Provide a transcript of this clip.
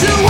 to